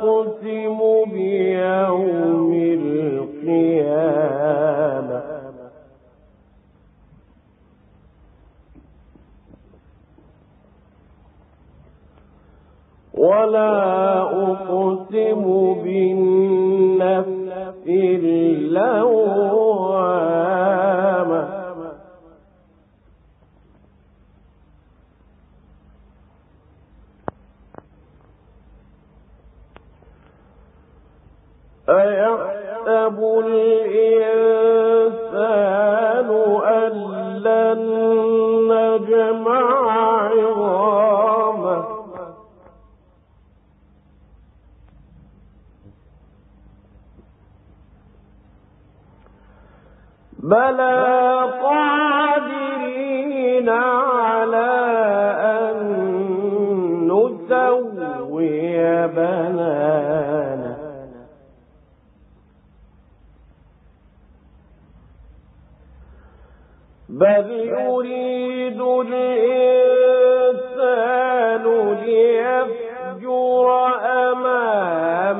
أقسم بيوم القيامة. ولا أقسم بالنفس أيحسب الإنسان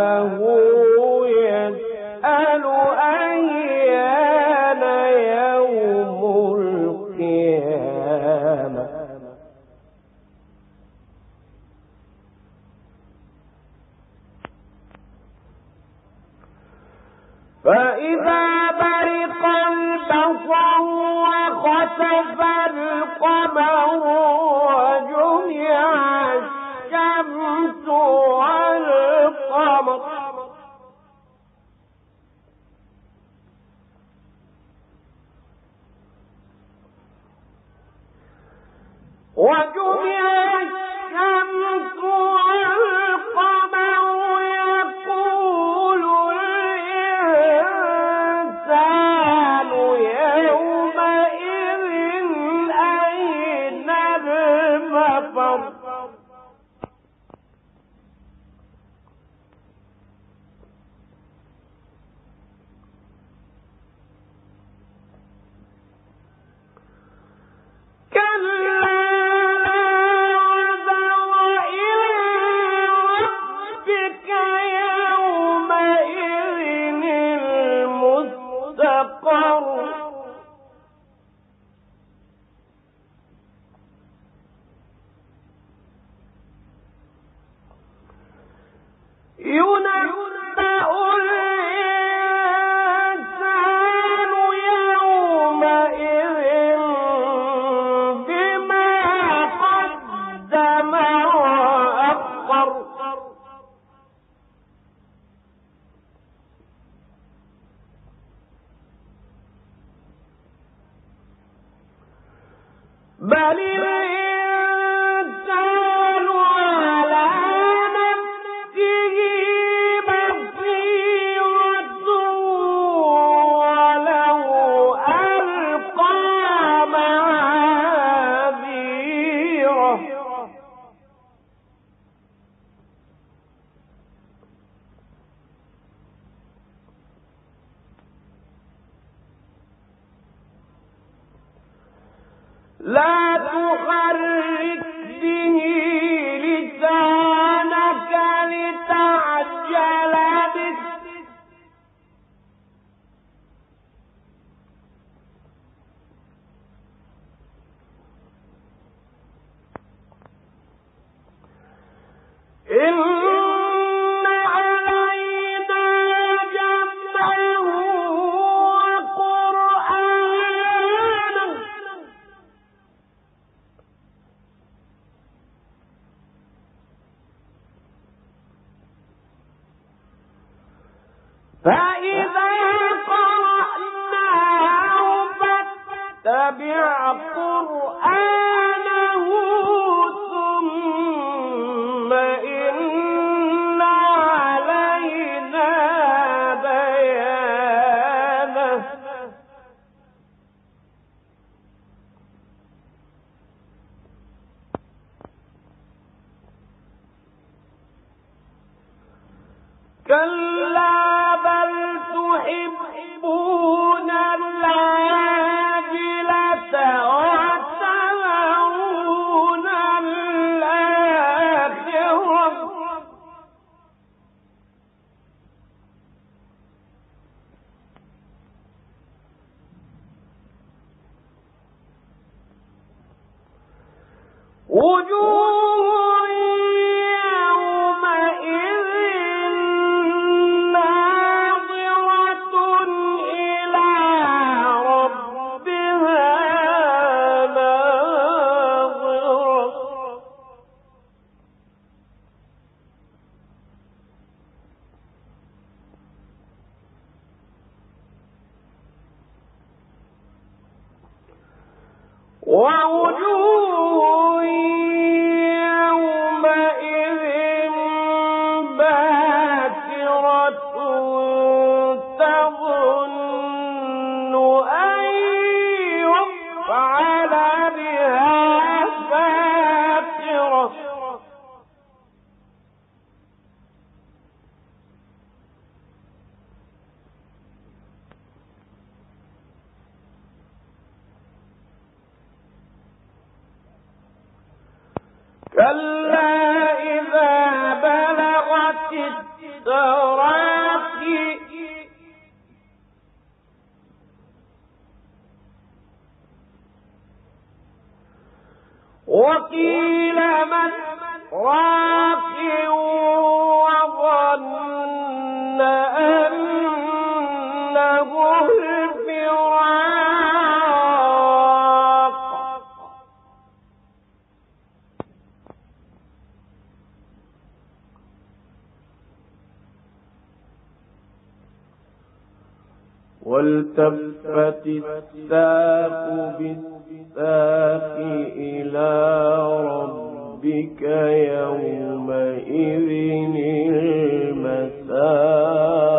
أَمَّهُ بل كلا بل تحبون وقيل والتفت الساق بالساق الساق إلى ربك يومئذ المساق.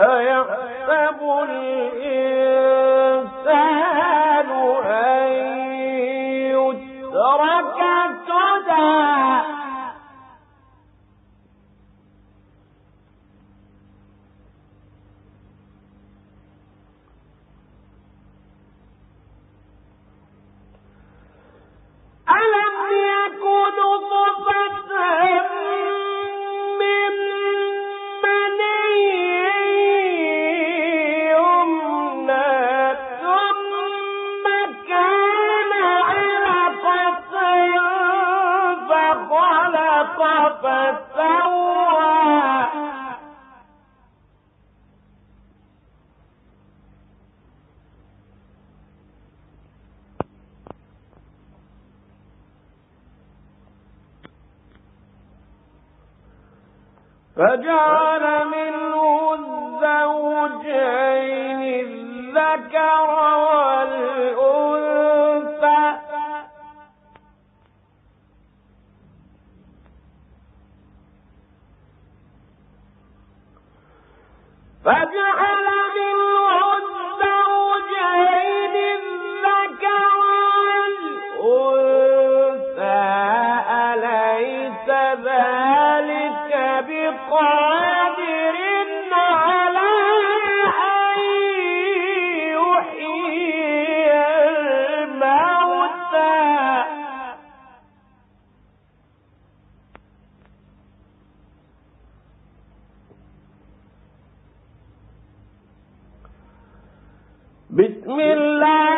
أيحسب الإنسان فجعل منه الزوجين الذكر والأنثى بسم الله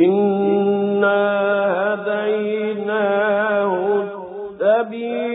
إنا هديناه السبيل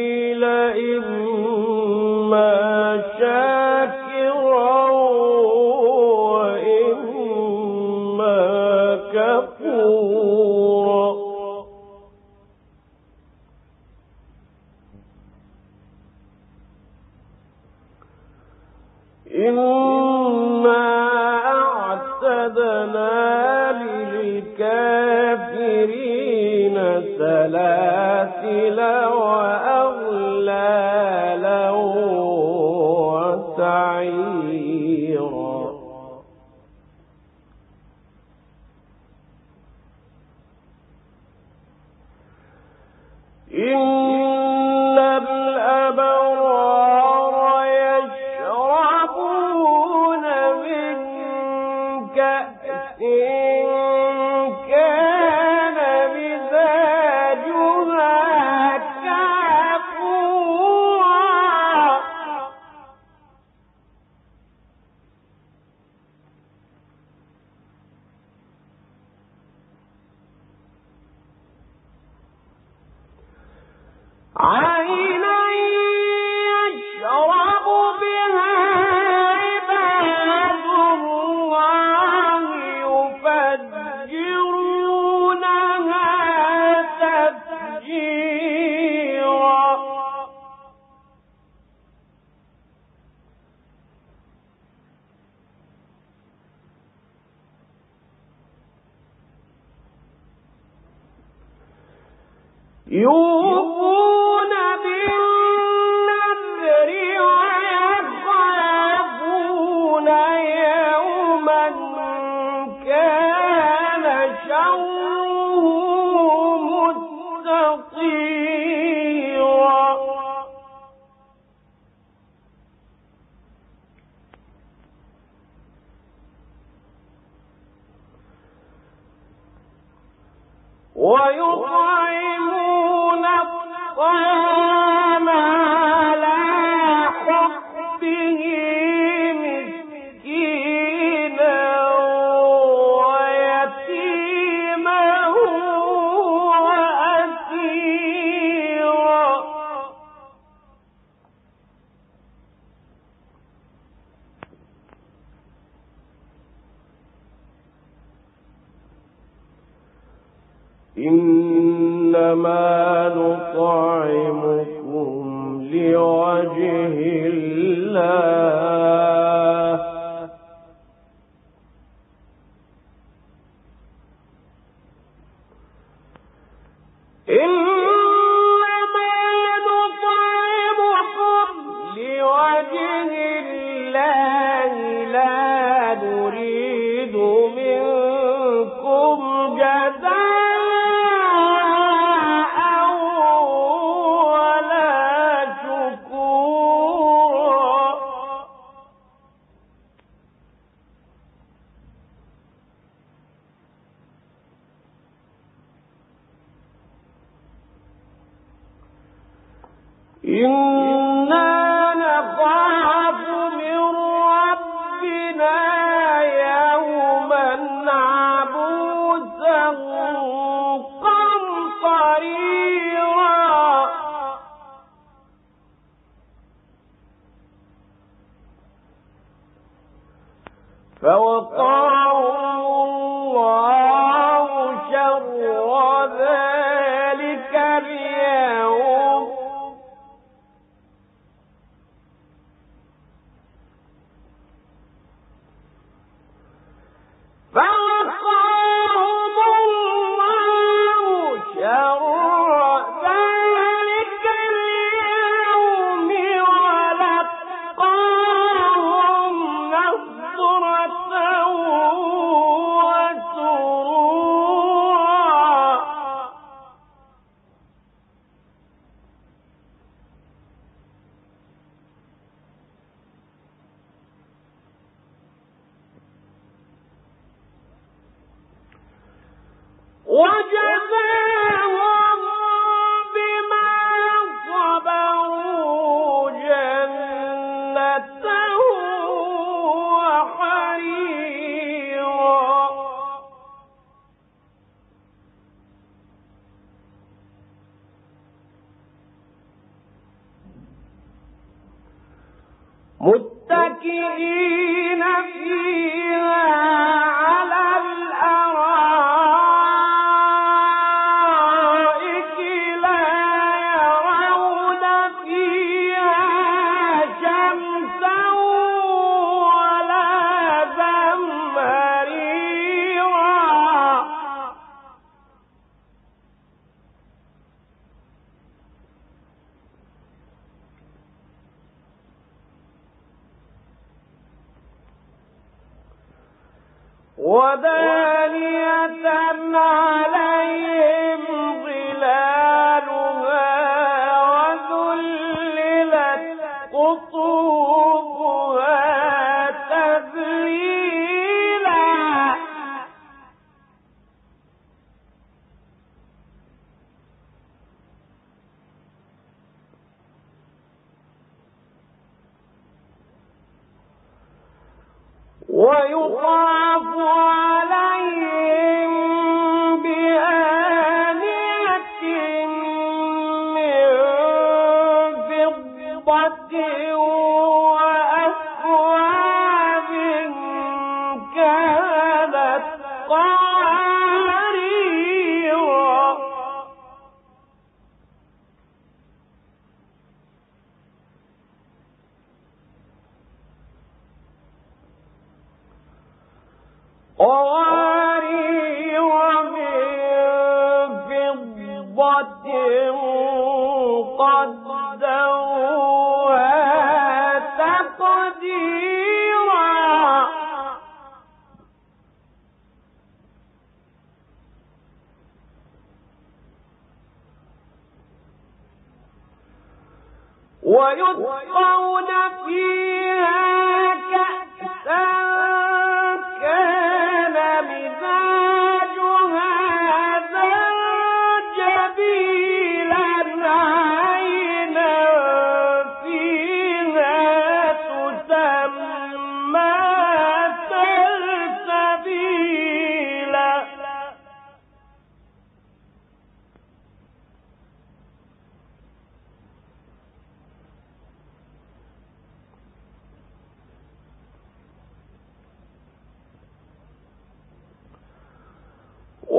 有。إنما نطعمكم لوجه الله. إن 我有花果 ويسقون فيها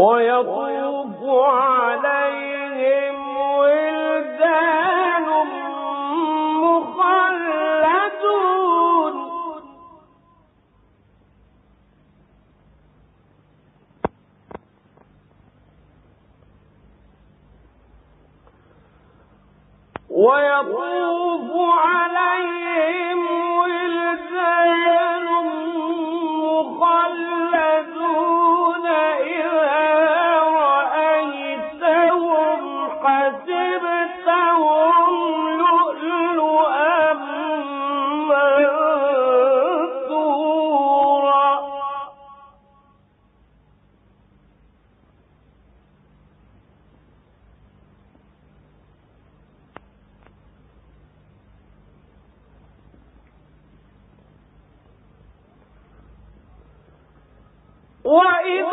ويطوف عليهم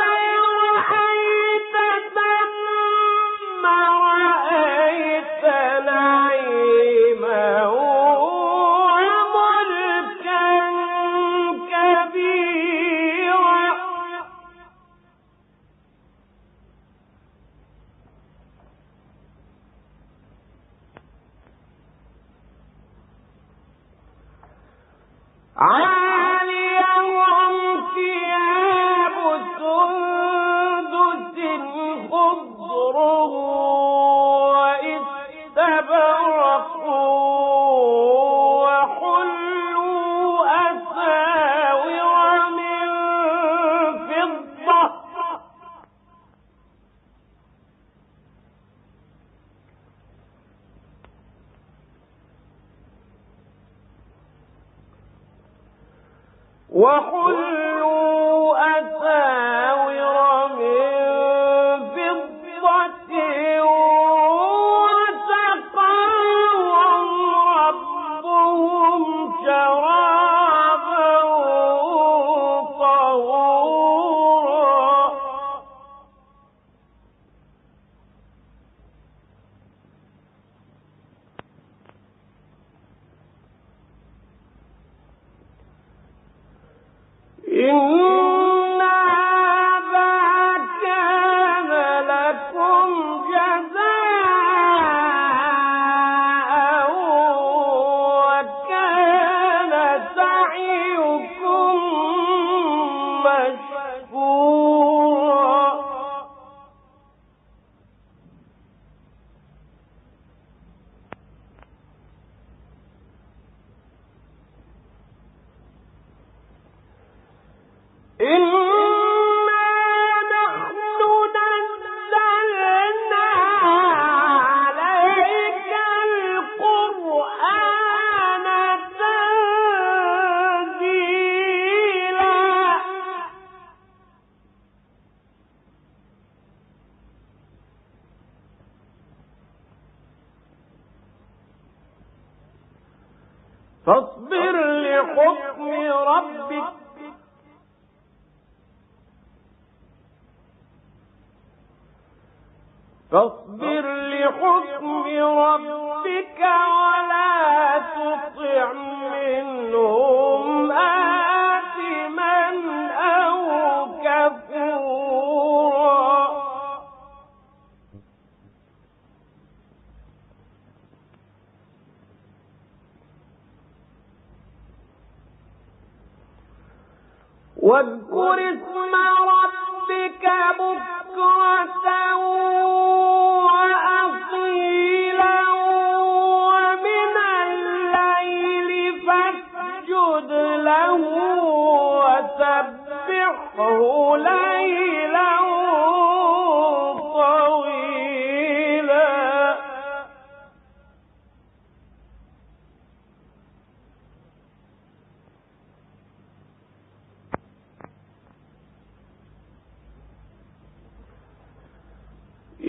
Bye. وحلوا أساور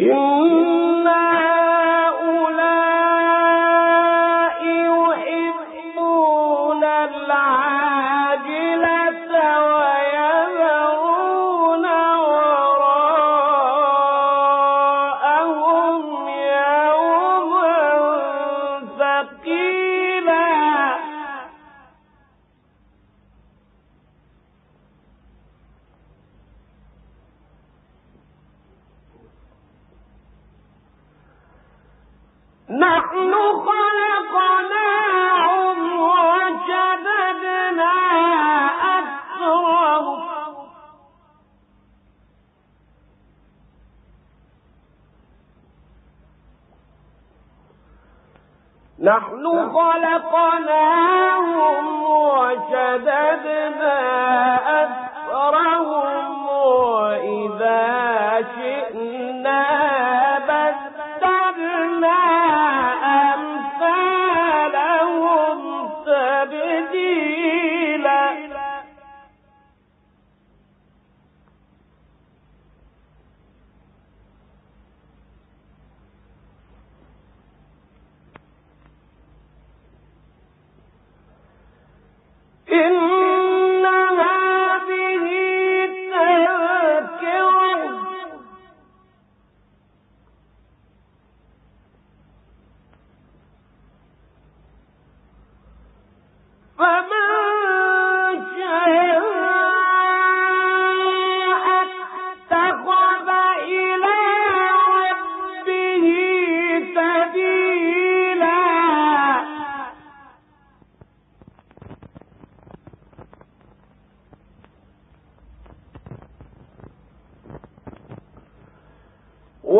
Yeah. نحن خلقناهم وشددنا أثرهم وإذا شاء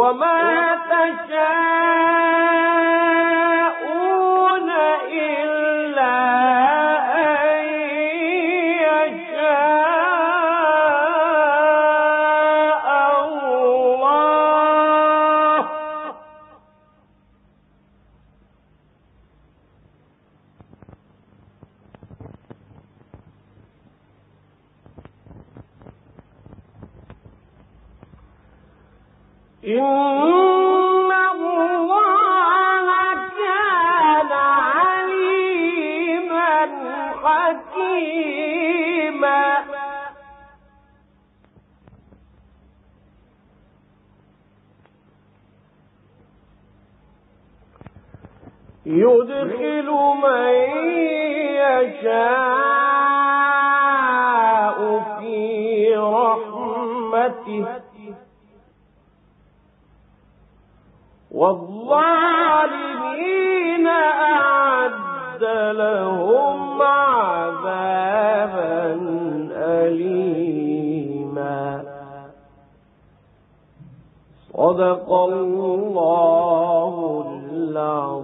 وما تشاءون يدخل من يشاء في رحمته. والظالمين أعد لهم عذابا أليما. صدق الله العظيم.